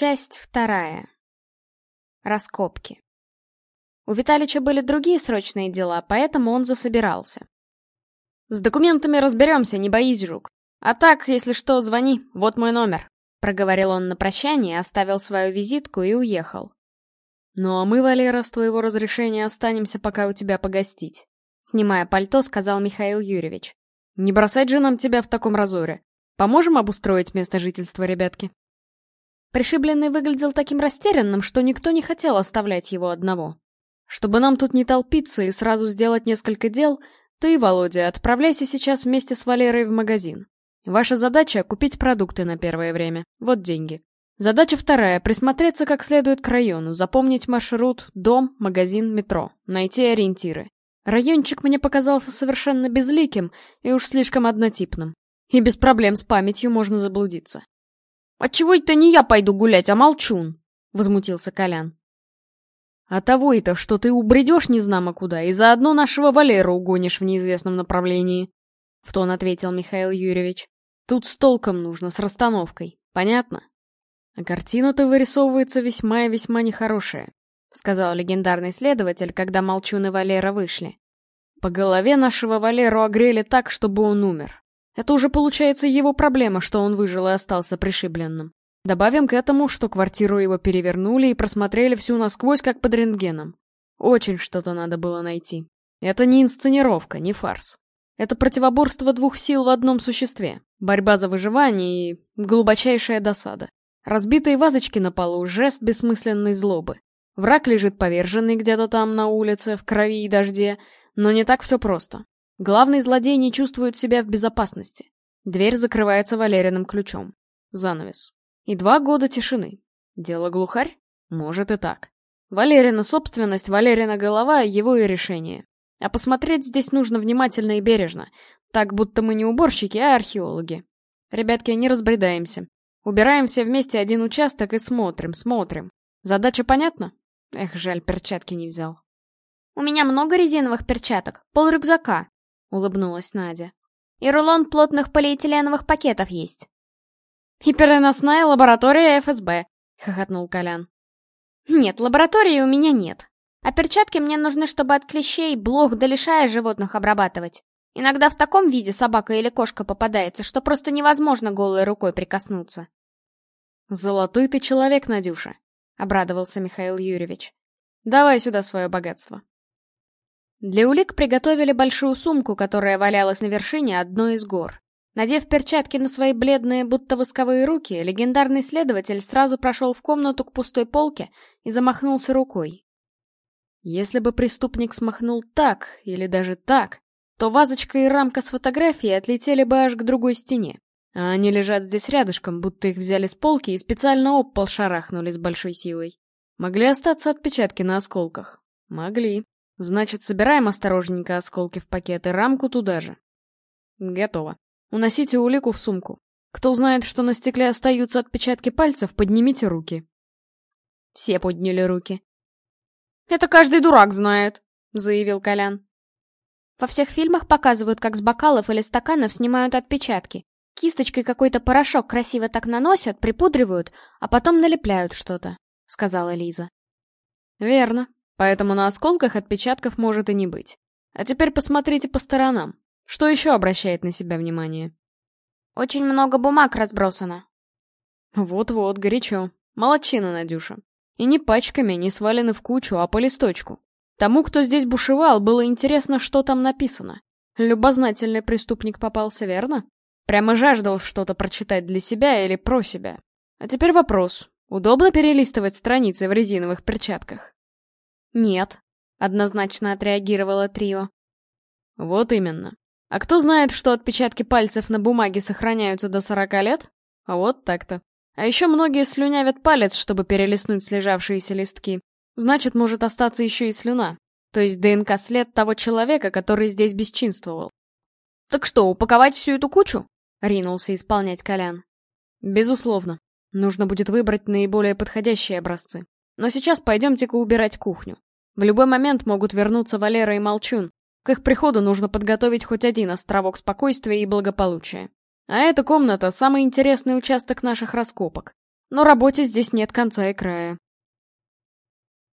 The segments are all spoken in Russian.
Часть вторая. Раскопки. У Виталича были другие срочные дела, поэтому он засобирался. «С документами разберемся, не боись, жук. А так, если что, звони, вот мой номер», — проговорил он на прощание, оставил свою визитку и уехал. «Ну а мы, Валера, с твоего разрешения останемся пока у тебя погостить», — снимая пальто, сказал Михаил Юрьевич. «Не бросать же нам тебя в таком разоре. Поможем обустроить место жительства, ребятки?» Пришибленный выглядел таким растерянным, что никто не хотел оставлять его одного. Чтобы нам тут не толпиться и сразу сделать несколько дел, ты, Володя, отправляйся сейчас вместе с Валерой в магазин. Ваша задача — купить продукты на первое время. Вот деньги. Задача вторая — присмотреться как следует к району, запомнить маршрут, дом, магазин, метро, найти ориентиры. Райончик мне показался совершенно безликим и уж слишком однотипным. И без проблем с памятью можно заблудиться. «Отчего это не я пойду гулять, а молчун?» — возмутился Колян. «А того это, что ты убредешь незнамо куда и заодно нашего Валеру угонишь в неизвестном направлении», — в тон ответил Михаил Юрьевич. «Тут с толком нужно, с расстановкой. Понятно?» «А картина-то вырисовывается весьма и весьма нехорошая», — сказал легендарный следователь, когда Молчун и Валера вышли. «По голове нашего Валеру огрели так, чтобы он умер. Это уже получается его проблема, что он выжил и остался пришибленным. Добавим к этому, что квартиру его перевернули и просмотрели всю насквозь, как под рентгеном. Очень что-то надо было найти. Это не инсценировка, не фарс. Это противоборство двух сил в одном существе. Борьба за выживание и глубочайшая досада. Разбитые вазочки на полу — жест бессмысленной злобы. Враг лежит поверженный где-то там на улице, в крови и дожде, но не так все просто. Главный злодей не чувствует себя в безопасности. Дверь закрывается Валериным ключом. Занавес. И два года тишины. Дело глухарь? Может и так. Валерина собственность, Валерина голова — его и решение. А посмотреть здесь нужно внимательно и бережно, так будто мы не уборщики, а археологи. Ребятки, не разбредаемся. Убираем все вместе один участок и смотрим, смотрим. Задача понятна? Эх, жаль, перчатки не взял. У меня много резиновых перчаток, пол рюкзака, — улыбнулась Надя. «И рулон плотных полиэтиленовых пакетов есть». «И переносная лаборатория ФСБ», — хохотнул Колян. «Нет, лаборатории у меня нет. А перчатки мне нужны, чтобы от клещей, блох да лишая животных обрабатывать. Иногда в таком виде собака или кошка попадается, что просто невозможно голой рукой прикоснуться». «Золотой ты человек, Надюша», — обрадовался Михаил Юрьевич. «Давай сюда свое богатство». Для улик приготовили большую сумку, которая валялась на вершине одной из гор. Надев перчатки на свои бледные, будто восковые руки, легендарный следователь сразу прошел в комнату к пустой полке и замахнулся рукой. Если бы преступник смахнул так, или даже так, то вазочка и рамка с фотографией отлетели бы аж к другой стене. А они лежат здесь рядышком, будто их взяли с полки и специально об пол шарахнули с большой силой. Могли остаться отпечатки на осколках? Могли. Значит, собираем осторожненько осколки в пакет и рамку туда же. Готово. Уносите улику в сумку. Кто знает, что на стекле остаются отпечатки пальцев, поднимите руки. Все подняли руки. «Это каждый дурак знает», — заявил Колян. Во всех фильмах показывают, как с бокалов или стаканов снимают отпечатки. Кисточкой какой-то порошок красиво так наносят, припудривают, а потом налепляют что-то, — сказала Лиза. Верно, Поэтому на осколках отпечатков может и не быть. А теперь посмотрите по сторонам. Что еще обращает на себя внимание? Очень много бумаг разбросано. Вот-вот, горячо. Молодчина, Надюша. И не пачками, не свалены в кучу, а по листочку. Тому, кто здесь бушевал, было интересно, что там написано. Любознательный преступник попался, верно? Прямо жаждал что-то прочитать для себя или про себя. А теперь вопрос. Удобно перелистывать страницы в резиновых перчатках? «Нет», — однозначно отреагировало трио. «Вот именно. А кто знает, что отпечатки пальцев на бумаге сохраняются до сорока лет? Вот так-то. А еще многие слюнявят палец, чтобы перелистнуть слежавшиеся листки. Значит, может остаться еще и слюна. То есть ДНК-след того человека, который здесь бесчинствовал. «Так что, упаковать всю эту кучу?» — ринулся исполнять Колян. «Безусловно. Нужно будет выбрать наиболее подходящие образцы. Но сейчас пойдемте-ка убирать кухню. В любой момент могут вернуться Валера и Молчун. К их приходу нужно подготовить хоть один островок спокойствия и благополучия. А эта комната — самый интересный участок наших раскопок. но работе здесь нет конца и края.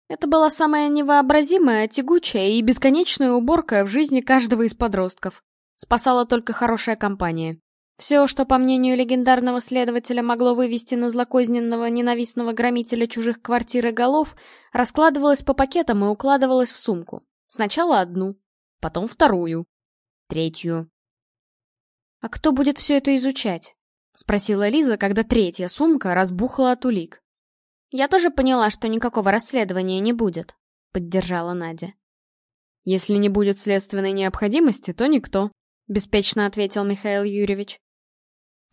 Это была самая невообразимая, тягучая и бесконечная уборка в жизни каждого из подростков. Спасала только хорошая компания. Все, что, по мнению легендарного следователя, могло вывести на злокозненного, ненавистного громителя чужих квартир и голов, раскладывалось по пакетам и укладывалось в сумку. Сначала одну, потом вторую, третью. «А кто будет все это изучать?» — спросила Лиза, когда третья сумка разбухла от улик. «Я тоже поняла, что никакого расследования не будет», — поддержала Надя. «Если не будет следственной необходимости, то никто», — беспечно ответил Михаил Юрьевич.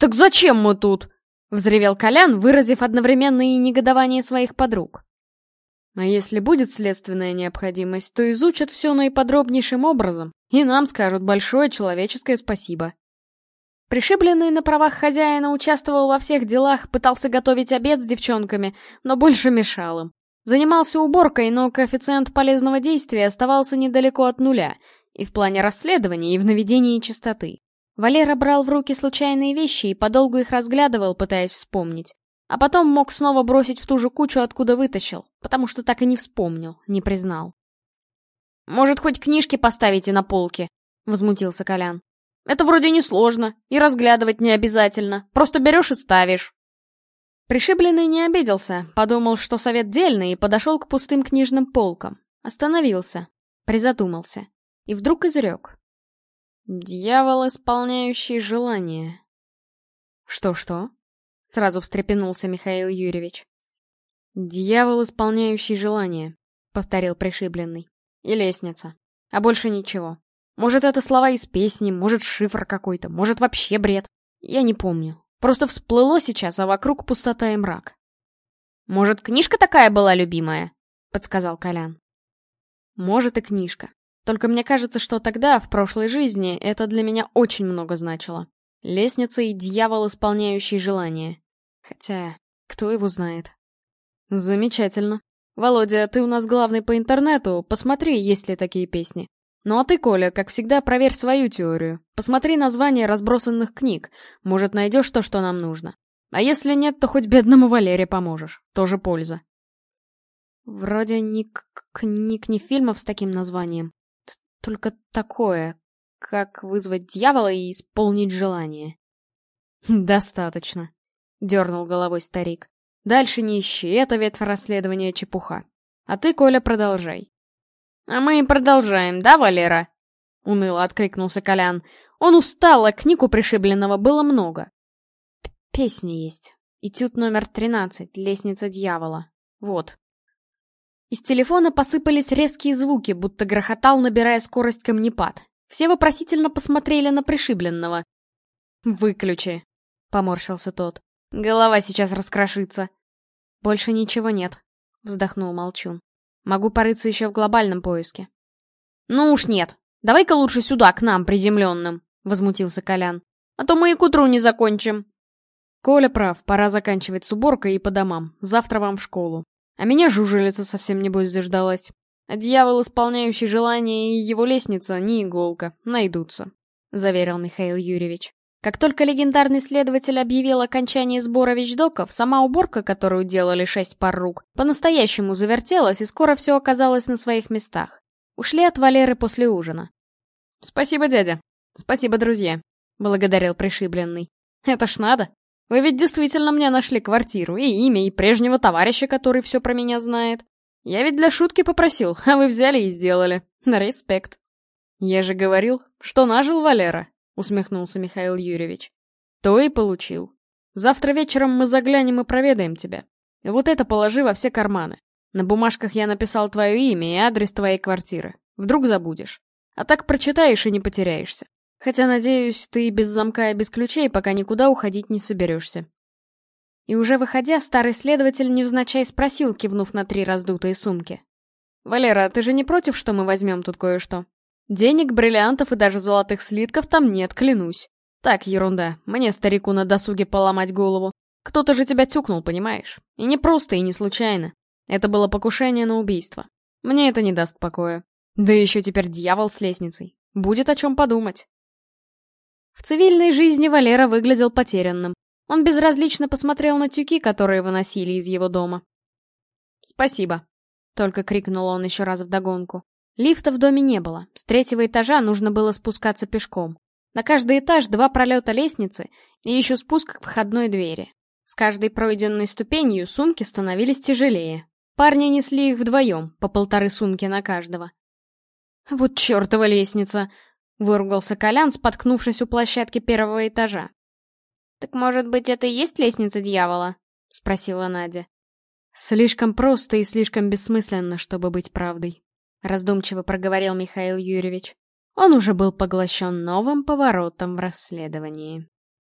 «Так зачем мы тут?» — взревел Колян, выразив одновременно и негодование своих подруг. «А если будет следственная необходимость, то изучат все наиподробнейшим образом, и нам скажут большое человеческое спасибо». Пришибленный на правах хозяина участвовал во всех делах, пытался готовить обед с девчонками, но больше мешал им. Занимался уборкой, но коэффициент полезного действия оставался недалеко от нуля, и в плане расследования, и в наведении чистоты. Валера брал в руки случайные вещи и подолгу их разглядывал, пытаясь вспомнить. А потом мог снова бросить в ту же кучу, откуда вытащил, потому что так и не вспомнил, не признал. «Может, хоть книжки поставите на полке?» — возмутился Колян. «Это вроде несложно, и разглядывать не обязательно, просто берешь и ставишь». Пришибленный не обиделся, подумал, что совет дельный, и подошел к пустым книжным полкам. Остановился, призадумался. И вдруг изрек. Дьявол, исполняющий желание. Что-что? Сразу встрепенулся Михаил Юрьевич. Дьявол, исполняющий желание, повторил пришибленный. И лестница. А больше ничего. Может, это слова из песни, может, шифр какой-то, может, вообще бред. Я не помню. Просто всплыло сейчас, а вокруг пустота и мрак. «Может, книжка такая была любимая?» — подсказал Колян. «Может, и книжка. Только мне кажется, что тогда, в прошлой жизни, это для меня очень много значило. Лестница и дьявол, исполняющий желание. Хотя, кто его знает. Замечательно. Володя, ты у нас главный по интернету, посмотри, есть ли такие песни. Ну а ты, Коля, как всегда, проверь свою теорию. Посмотри названия разбросанных книг. Может, найдешь то, что нам нужно. А если нет, то хоть бедному Валере поможешь. Тоже польза. Вроде ни книг, ни фильмов с таким названием. Только такое, как вызвать дьявола и исполнить желание. «Достаточно», — дернул головой старик. «Дальше не ищи, это ветвь расследования чепуха. А ты, Коля, продолжай». «А мы и продолжаем, да, Валера?» — уныло откликнулся Колян. Он устал, а книг у пришибленного было много. «Песня есть. Этюд номер тринадцать, лестница дьявола. Вот». Из телефона посыпались резкие звуки, будто грохотал, набирая скорость камнепад. Все вопросительно посмотрели на пришибленного. «Выключи», — поморщился тот. «Голова сейчас раскрошится». «Больше ничего нет», — вздохнул Молчун. «Могу порыться еще в глобальном поиске». «Ну уж нет. Давай-ка лучше сюда, к нам, приземленным», — возмутился Колян. «А то мы и к утру не закончим». Коля прав, пора заканчивать с уборкой и по домам. Завтра вам в школу. А меня жужелица совсем небось заждалась. А дьявол, исполняющий желание, и его лестница, не иголка, найдутся», — заверил Михаил Юрьевич. Как только легендарный следователь объявил окончание сбора вещдоков, сама уборка, которую делали шесть пар рук, по-настоящему завертелась, и скоро все оказалось на своих местах. Ушли от Валеры после ужина. «Спасибо, дядя. Спасибо, друзья», — благодарил пришибленный. «Это ж надо. Вы ведь действительно мне нашли квартиру, и имя, и прежнего товарища, который все про меня знает. Я ведь для шутки попросил, а вы взяли и сделали. На респект. Я же говорил, что нажил Валера, усмехнулся Михаил Юрьевич. То и получил. Завтра вечером мы заглянем и проведаем тебя. Вот это положи во все карманы. На бумажках я написал твое имя и адрес твоей квартиры. Вдруг забудешь. А так прочитаешь и не потеряешься. Хотя, надеюсь, ты без замка и без ключей пока никуда уходить не соберешься. И уже выходя, старый следователь невзначай спросил, кивнув на три раздутые сумки. «Валера, ты же не против, что мы возьмем тут кое-что? Денег, бриллиантов и даже золотых слитков там нет, клянусь. Так, ерунда, мне старику на досуге поломать голову. Кто-то же тебя тюкнул, понимаешь? И не просто, и не случайно. Это было покушение на убийство. Мне это не даст покоя. Да еще теперь дьявол с лестницей. Будет о чем подумать. В цивильной жизни Валера выглядел потерянным. Он безразлично посмотрел на тюки, которые выносили из его дома. «Спасибо», — только крикнул он еще раз вдогонку. Лифта в доме не было, с третьего этажа нужно было спускаться пешком. На каждый этаж два пролета лестницы и еще спуск к входной двери. С каждой пройденной ступенью сумки становились тяжелее. Парни несли их вдвоем, по полторы сумки на каждого. «Вот чертова лестница!» — выругался Колян, споткнувшись у площадки первого этажа. «Так, может быть, это и есть лестница дьявола?» — спросила Надя. «Слишком просто и слишком бессмысленно, чтобы быть правдой», — раздумчиво проговорил Михаил Юрьевич. Он уже был поглощен новым поворотом в расследовании.